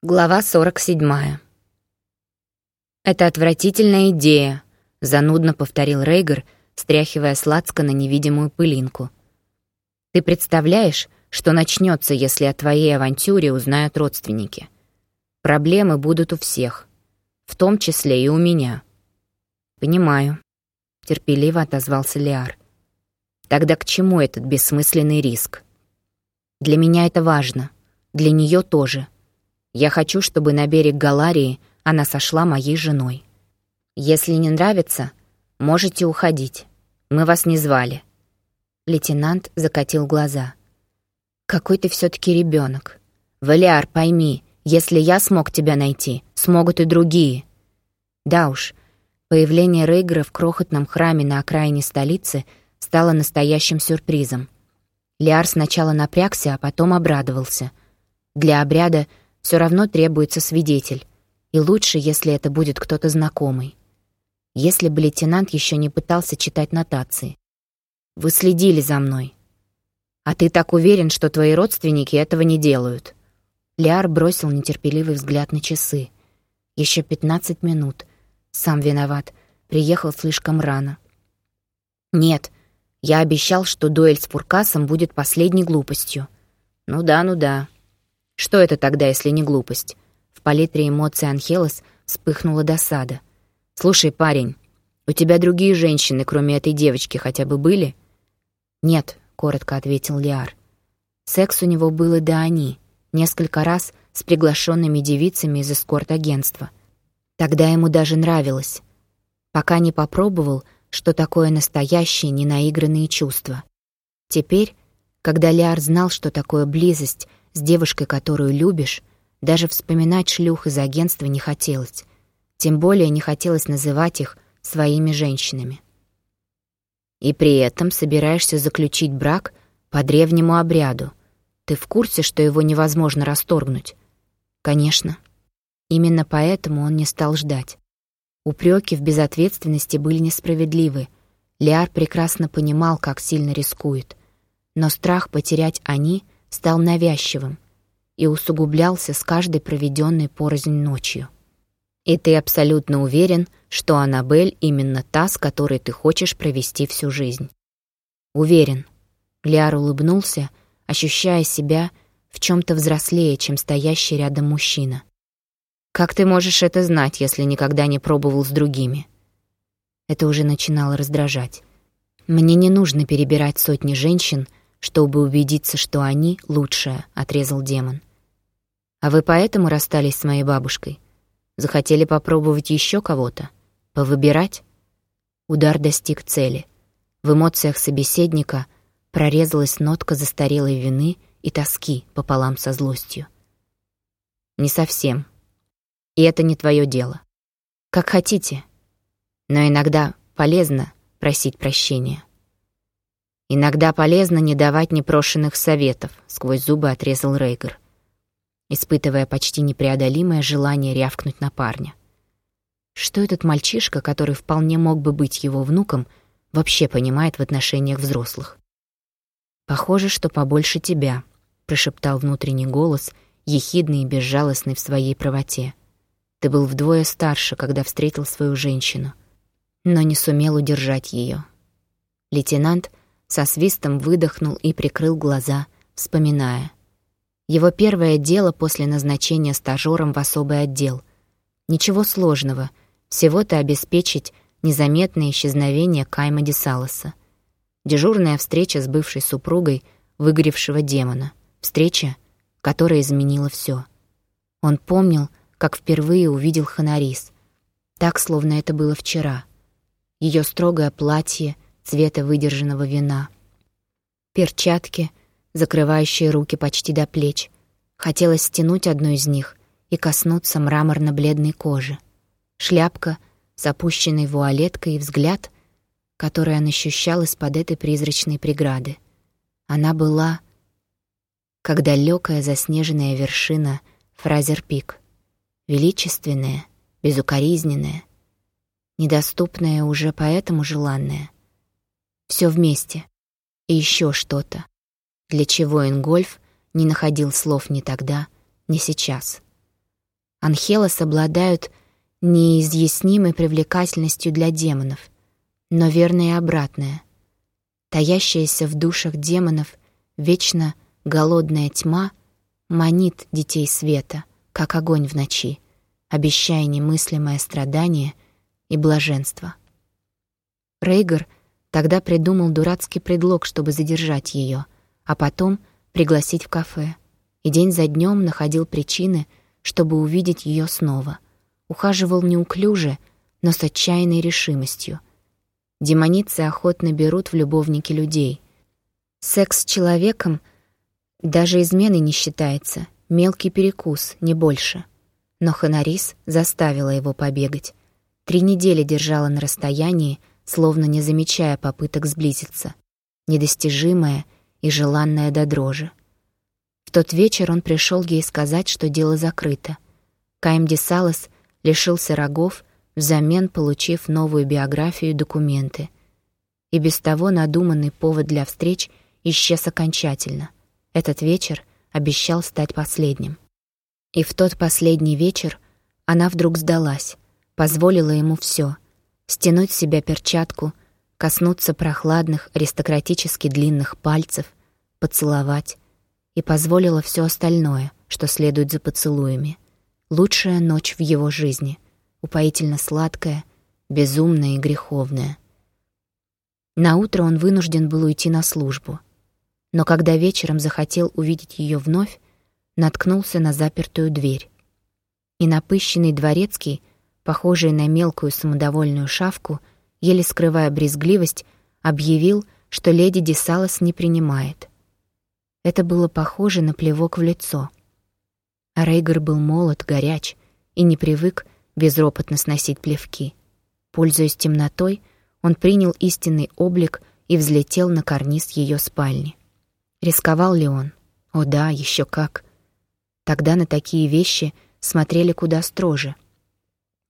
Глава 47. «Это отвратительная идея», — занудно повторил Рейгер, стряхивая сладко на невидимую пылинку. «Ты представляешь, что начнется, если о твоей авантюре узнают родственники? Проблемы будут у всех, в том числе и у меня». «Понимаю», — терпеливо отозвался Лиар. «Тогда к чему этот бессмысленный риск?» «Для меня это важно, для нее тоже». Я хочу, чтобы на берег Галарии она сошла моей женой. Если не нравится, можете уходить. Мы вас не звали». Лейтенант закатил глаза. «Какой ты все-таки ребенок. Валиар, пойми, если я смог тебя найти, смогут и другие». Да уж, появление Рейгера в крохотном храме на окраине столицы стало настоящим сюрпризом. Лиар сначала напрягся, а потом обрадовался. Для обряда все равно требуется свидетель, и лучше, если это будет кто-то знакомый. Если бы лейтенант еще не пытался читать нотации. Вы следили за мной. А ты так уверен, что твои родственники этого не делают. Лиар бросил нетерпеливый взгляд на часы. Еще пятнадцать минут. Сам виноват. Приехал слишком рано. Нет, я обещал, что дуэль с Фуркасом будет последней глупостью. Ну да, ну да. Что это тогда, если не глупость? В палитре эмоций Анхелос вспыхнула досада. «Слушай, парень, у тебя другие женщины, кроме этой девочки, хотя бы были?» «Нет», — коротко ответил Лиар. Секс у него был и до они, несколько раз с приглашенными девицами из эскорт-агентства. Тогда ему даже нравилось. Пока не попробовал, что такое настоящие ненаигранные чувства. Теперь, когда Лиар знал, что такое близость, с девушкой, которую любишь, даже вспоминать шлюх из агентства не хотелось. Тем более не хотелось называть их своими женщинами. И при этом собираешься заключить брак по древнему обряду. Ты в курсе, что его невозможно расторгнуть? Конечно. Именно поэтому он не стал ждать. Упреки в безответственности были несправедливы. Лиар прекрасно понимал, как сильно рискует. Но страх потерять они — стал навязчивым и усугублялся с каждой проведенной порознь ночью. И ты абсолютно уверен, что Аннабель именно та, с которой ты хочешь провести всю жизнь. Уверен. Гляр улыбнулся, ощущая себя в чем-то взрослее, чем стоящий рядом мужчина. Как ты можешь это знать, если никогда не пробовал с другими? Это уже начинало раздражать. Мне не нужно перебирать сотни женщин, чтобы убедиться, что они лучшее», — отрезал демон. «А вы поэтому расстались с моей бабушкой? Захотели попробовать еще кого-то? Повыбирать?» Удар достиг цели. В эмоциях собеседника прорезалась нотка застарелой вины и тоски пополам со злостью. «Не совсем. И это не твое дело. Как хотите. Но иногда полезно просить прощения. «Иногда полезно не давать непрошенных советов», — сквозь зубы отрезал Рейгер, испытывая почти непреодолимое желание рявкнуть на парня. Что этот мальчишка, который вполне мог бы быть его внуком, вообще понимает в отношениях взрослых? «Похоже, что побольше тебя», — прошептал внутренний голос, ехидный и безжалостный в своей правоте. «Ты был вдвое старше, когда встретил свою женщину, но не сумел удержать ее». Лейтенант — со свистом выдохнул и прикрыл глаза, вспоминая. Его первое дело после назначения стажером в особый отдел. Ничего сложного, всего-то обеспечить незаметное исчезновение Кайма Десалоса. Дежурная встреча с бывшей супругой выгоревшего демона. Встреча, которая изменила все. Он помнил, как впервые увидел Ханарис. Так, словно это было вчера. Ее строгое платье — цвета выдержанного вина. Перчатки, закрывающие руки почти до плеч. Хотелось стянуть одну из них и коснуться мраморно-бледной кожи. Шляпка с опущенной вуалеткой и взгляд, который он ощущал из-под этой призрачной преграды. Она была, как далекая заснеженная вершина Фразер-Пик. Величественная, безукоризненная, недоступная уже поэтому желанная — все вместе. И еще что-то. Для чего Ингольф не находил слов ни тогда, ни сейчас. Анхелос обладают неизъяснимой привлекательностью для демонов, но верное и обратное. Таящаяся в душах демонов вечно голодная тьма манит детей света, как огонь в ночи, обещая немыслимое страдание и блаженство. Рейгар тогда придумал дурацкий предлог, чтобы задержать ее, а потом пригласить в кафе, и день за днем находил причины, чтобы увидеть ее снова. Ухаживал неуклюже, но с отчаянной решимостью. Демоницы охотно берут в любовники людей. Секс с человеком даже изменой не считается, мелкий перекус, не больше. Но Ханарис заставила его побегать. Три недели держала на расстоянии, словно не замечая попыток сблизиться. Недостижимая и желанная до дрожи. В тот вечер он пришел ей сказать, что дело закрыто. Каим Десалос лишился рогов, взамен получив новую биографию и документы. И без того надуманный повод для встреч исчез окончательно. Этот вечер обещал стать последним. И в тот последний вечер она вдруг сдалась, позволила ему все — стянуть с себя перчатку, коснуться прохладных, аристократически длинных пальцев, поцеловать, и позволила все остальное, что следует за поцелуями. Лучшая ночь в его жизни, упоительно сладкая, безумная и греховная. Наутро он вынужден был уйти на службу. Но когда вечером захотел увидеть ее вновь, наткнулся на запертую дверь. И напыщенный дворецкий, похожий на мелкую самодовольную шавку, еле скрывая брезгливость, объявил, что леди Десалос не принимает. Это было похоже на плевок в лицо. А Рейгар был молод, горяч и не привык безропотно сносить плевки. Пользуясь темнотой, он принял истинный облик и взлетел на карниз ее спальни. Рисковал ли он? О да, еще как. Тогда на такие вещи смотрели куда строже.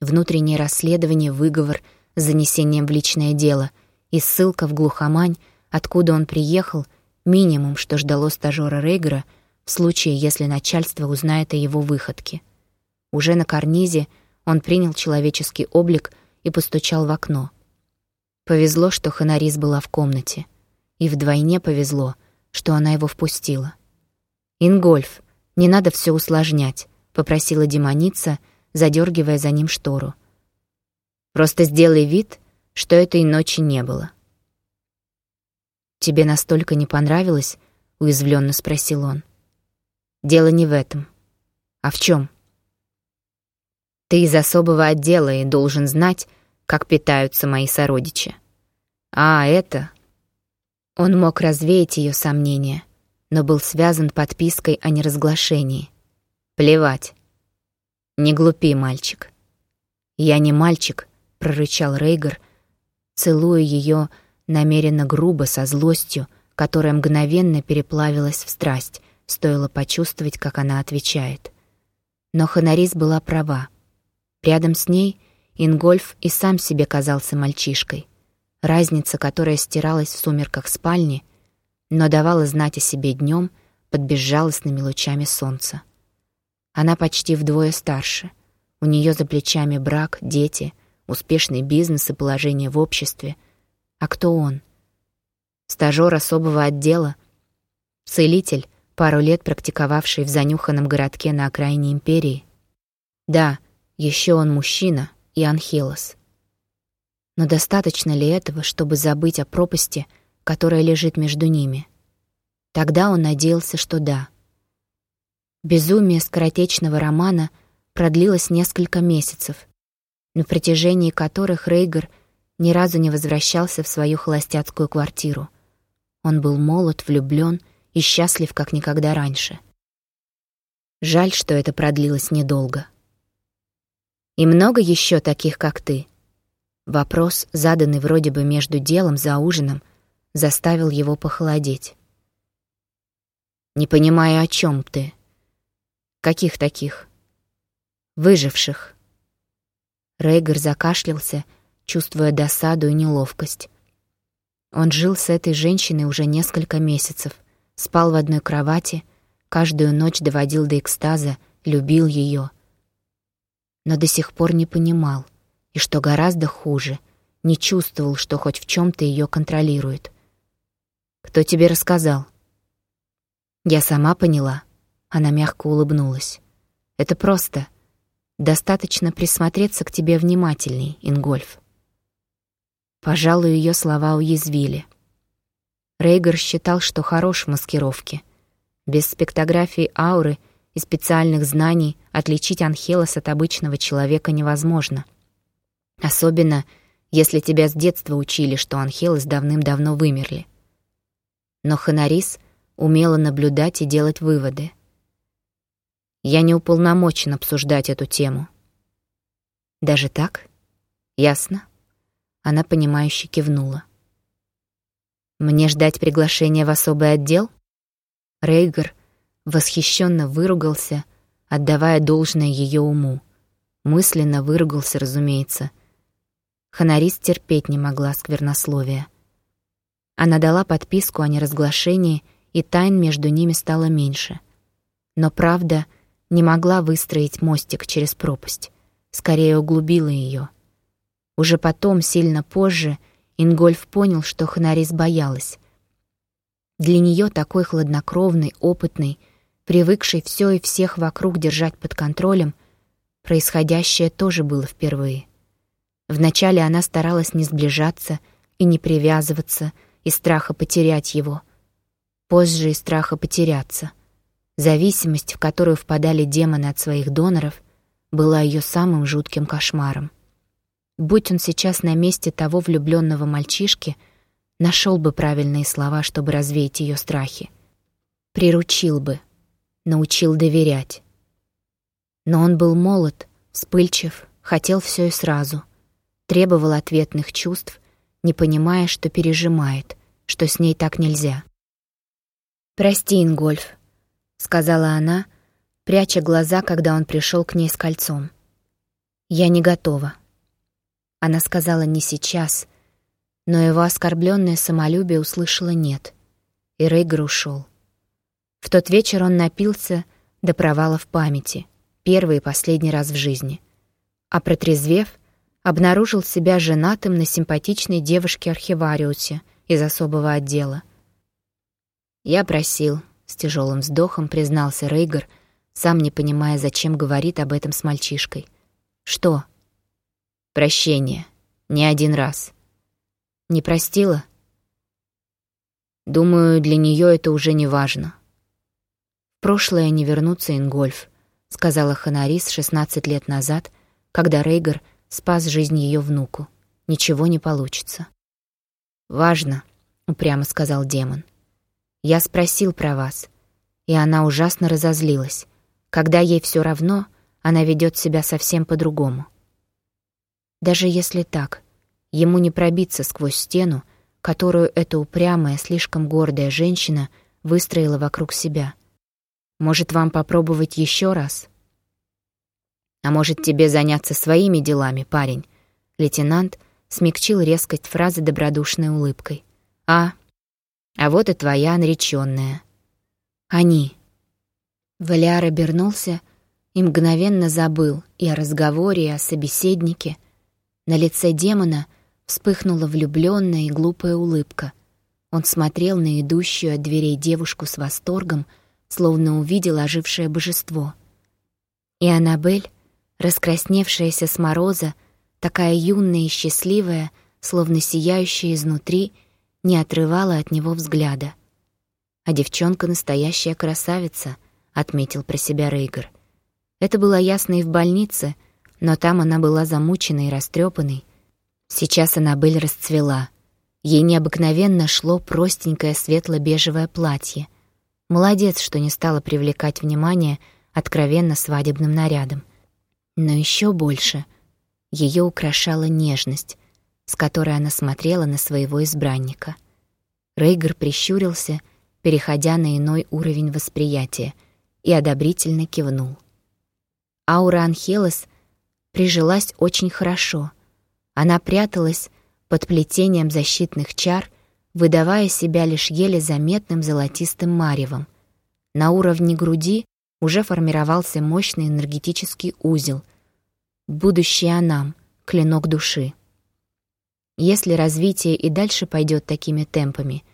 Внутреннее расследование, выговор с занесением в личное дело и ссылка в глухомань, откуда он приехал — Минимум, что ждало стажера Рейгера в случае, если начальство узнает о его выходке. Уже на карнизе он принял человеческий облик и постучал в окно. Повезло, что Ханарис была в комнате. И вдвойне повезло, что она его впустила. «Ингольф, не надо все усложнять», — попросила демоница, задергивая за ним штору. «Просто сделай вид, что этой ночи не было». «Тебе настолько не понравилось?» — уязвленно спросил он. «Дело не в этом. А в чем? Ты из особого отдела и должен знать, как питаются мои сородичи. А это...» Он мог развеять ее сомнения, но был связан подпиской о неразглашении. «Плевать. Не глупи, мальчик». «Я не мальчик», — прорычал Рейгар, целуя ее намеренно грубо, со злостью, которая мгновенно переплавилась в страсть, стоило почувствовать, как она отвечает. Но Ханарис была права. Рядом с ней Ингольф и сам себе казался мальчишкой. Разница, которая стиралась в сумерках спальни, но давала знать о себе днем под безжалостными лучами солнца. Она почти вдвое старше. У нее за плечами брак, дети, успешный бизнес и положение в обществе — а кто он? Стажёр особого отдела? Целитель, пару лет практиковавший в занюханном городке на окраине империи? Да, еще он мужчина и Анхелос. Но достаточно ли этого, чтобы забыть о пропасти, которая лежит между ними? Тогда он надеялся, что да. Безумие скоротечного романа продлилось несколько месяцев, на протяжении которых Рейгар ни разу не возвращался в свою холостяцкую квартиру. Он был молод, влюблен и счастлив, как никогда раньше. Жаль, что это продлилось недолго. «И много еще таких, как ты?» Вопрос, заданный вроде бы между делом за ужином, заставил его похолодеть. «Не понимаю, о чем ты?» «Каких таких?» «Выживших». Рейгар закашлялся чувствуя досаду и неловкость. Он жил с этой женщиной уже несколько месяцев, спал в одной кровати, каждую ночь доводил до экстаза, любил ее. но до сих пор не понимал, и, что гораздо хуже, не чувствовал, что хоть в чем-то ее контролирует. «Кто тебе рассказал?» «Я сама поняла». Она мягко улыбнулась. «Это просто. Достаточно присмотреться к тебе внимательней, Ингольф». Пожалуй, ее слова уязвили. Рейгар считал, что хорош в маскировке. Без спектографии ауры и специальных знаний отличить Анхелос от обычного человека невозможно. Особенно, если тебя с детства учили, что Анхелос давным-давно вымерли. Но Ханарис умела наблюдать и делать выводы. Я не уполномочен обсуждать эту тему. Даже так? Ясно. Она, понимающе кивнула. «Мне ждать приглашения в особый отдел?» Рейгар восхищенно выругался, отдавая должное ее уму. Мысленно выругался, разумеется. Ханарис терпеть не могла сквернословия. Она дала подписку о неразглашении, и тайн между ними стало меньше. Но правда не могла выстроить мостик через пропасть, скорее углубила ее — уже потом, сильно позже, Ингольф понял, что Ханарис боялась. Для нее такой хладнокровный, опытный, привыкший все и всех вокруг держать под контролем, происходящее тоже было впервые. Вначале она старалась не сближаться и не привязываться из страха потерять его. Позже из страха потеряться. Зависимость, в которую впадали демоны от своих доноров, была ее самым жутким кошмаром. Будь он сейчас на месте того влюбленного мальчишки, нашел бы правильные слова, чтобы развеять ее страхи. Приручил бы, научил доверять. Но он был молод, вспыльчив, хотел все и сразу, требовал ответных чувств, не понимая, что пережимает, что с ней так нельзя. «Прости, Ингольф», — сказала она, пряча глаза, когда он пришел к ней с кольцом. «Я не готова». Она сказала «не сейчас», но его оскорбленное самолюбие услышала «нет», и Рейгар ушел. В тот вечер он напился до провала в памяти, первый и последний раз в жизни. А протрезвев, обнаружил себя женатым на симпатичной девушке-архивариусе из особого отдела. «Я просил», — с тяжелым вздохом признался Рейгар, сам не понимая, зачем говорит об этом с мальчишкой. «Что?» Прощение. Не один раз. Не простила? Думаю, для нее это уже не важно. Прошлое не вернуться Ингольф, сказала Ханарис 16 лет назад, когда Рейгар спас жизнь ее внуку. Ничего не получится. «Важно», — упрямо сказал демон. «Я спросил про вас, и она ужасно разозлилась. Когда ей все равно, она ведет себя совсем по-другому. Даже если так, ему не пробиться сквозь стену, которую эта упрямая, слишком гордая женщина выстроила вокруг себя. Может, вам попробовать еще раз? А может, тебе заняться своими делами, парень? Лейтенант смягчил резкость фразы добродушной улыбкой. А, а вот и твоя нареченная. Они. Валяр обернулся и мгновенно забыл и о разговоре, и о собеседнике — на лице демона вспыхнула влюбленная и глупая улыбка. Он смотрел на идущую от дверей девушку с восторгом, словно увидел ожившее божество. И Аннабель, раскрасневшаяся с мороза, такая юная и счастливая, словно сияющая изнутри, не отрывала от него взгляда. «А девчонка настоящая красавица», — отметил про себя Рейгар. Это было ясно и в больнице — но там она была замученной и растрепанной. Сейчас она быль расцвела. Ей необыкновенно шло простенькое светло-бежевое платье. Молодец, что не стала привлекать внимание откровенно свадебным нарядом. Но еще больше ее украшала нежность, с которой она смотрела на своего избранника. Рейгар прищурился, переходя на иной уровень восприятия, и одобрительно кивнул. Аура Анхелос — прижилась очень хорошо. Она пряталась под плетением защитных чар, выдавая себя лишь еле заметным золотистым маревом. На уровне груди уже формировался мощный энергетический узел. Будущее Анам, клинок души. Если развитие и дальше пойдет такими темпами,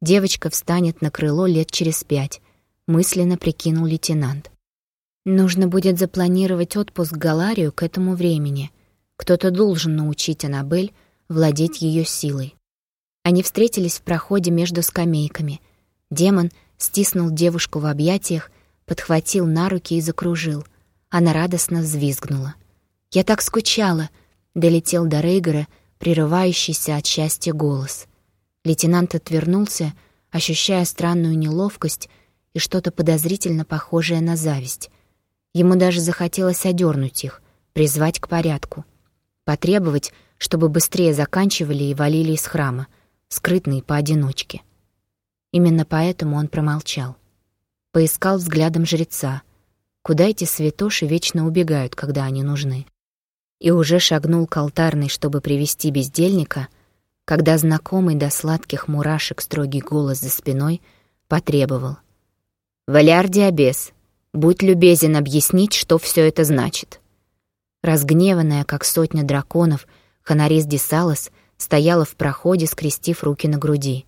девочка встанет на крыло лет через пять, мысленно прикинул лейтенант. Нужно будет запланировать отпуск Галарию к этому времени. Кто-то должен научить Аннабель владеть ее силой. Они встретились в проходе между скамейками. Демон стиснул девушку в объятиях, подхватил на руки и закружил. Она радостно взвизгнула. «Я так скучала!» — долетел до Рейгера, прерывающийся от счастья голос. Лейтенант отвернулся, ощущая странную неловкость и что-то подозрительно похожее на зависть. Ему даже захотелось одернуть их, призвать к порядку. Потребовать, чтобы быстрее заканчивали и валили из храма, скрытные поодиночке. Именно поэтому он промолчал. Поискал взглядом жреца. Куда эти святоши вечно убегают, когда они нужны? И уже шагнул к алтарной, чтобы привести бездельника, когда знакомый до сладких мурашек строгий голос за спиной потребовал. «Валяр Диабес, будь любезен объяснить, что все это значит». Разгневанная, как сотня драконов, Ханарис Десалос стояла в проходе, скрестив руки на груди.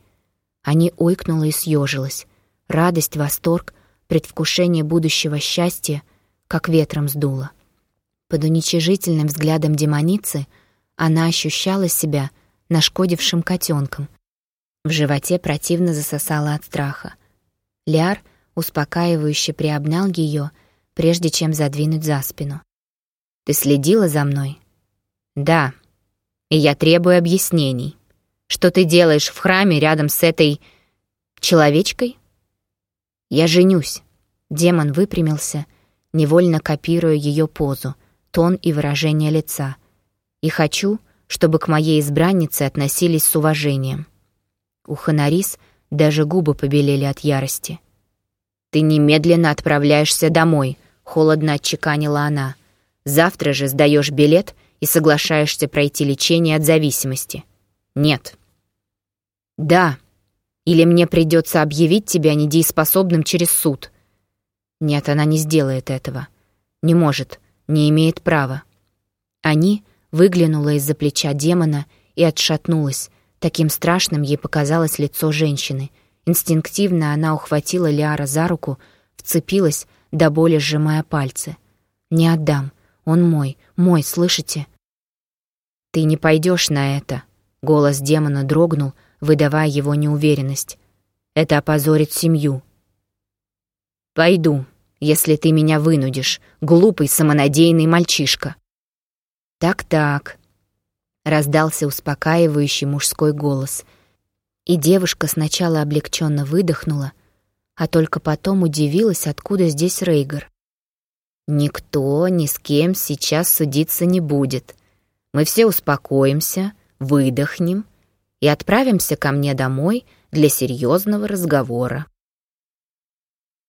Они ойкнула и съежилась. Радость, восторг, предвкушение будущего счастья, как ветром сдуло. Под уничижительным взглядом демоницы она ощущала себя нашкодившим котенком. В животе противно засосала от страха. Ляр успокаивающе приобнял ее, прежде чем задвинуть за спину. «Ты следила за мной?» «Да. И я требую объяснений. Что ты делаешь в храме рядом с этой... человечкой?» «Я женюсь». Демон выпрямился, невольно копируя ее позу, тон и выражение лица. «И хочу, чтобы к моей избраннице относились с уважением». У Ханарис даже губы побелели от ярости. «Ты немедленно отправляешься домой», — холодно отчеканила она. «Завтра же сдаешь билет и соглашаешься пройти лечение от зависимости». «Нет». «Да», или мне придется объявить тебя недееспособным через суд. Нет, она не сделает этого. Не может, не имеет права. Они выглянула из-за плеча демона и отшатнулась. Таким страшным ей показалось лицо женщины. Инстинктивно она ухватила Лиара за руку, вцепилась, до боли сжимая пальцы. «Не отдам. Он мой, мой, слышите?» «Ты не пойдешь на это», — голос демона дрогнул, — выдавая его неуверенность. «Это опозорит семью». «Пойду, если ты меня вынудишь, глупый самонадеянный мальчишка». «Так-так», — раздался успокаивающий мужской голос, и девушка сначала облегченно выдохнула, а только потом удивилась, откуда здесь Рейгар. «Никто ни с кем сейчас судиться не будет. Мы все успокоимся, выдохнем и отправимся ко мне домой для серьезного разговора.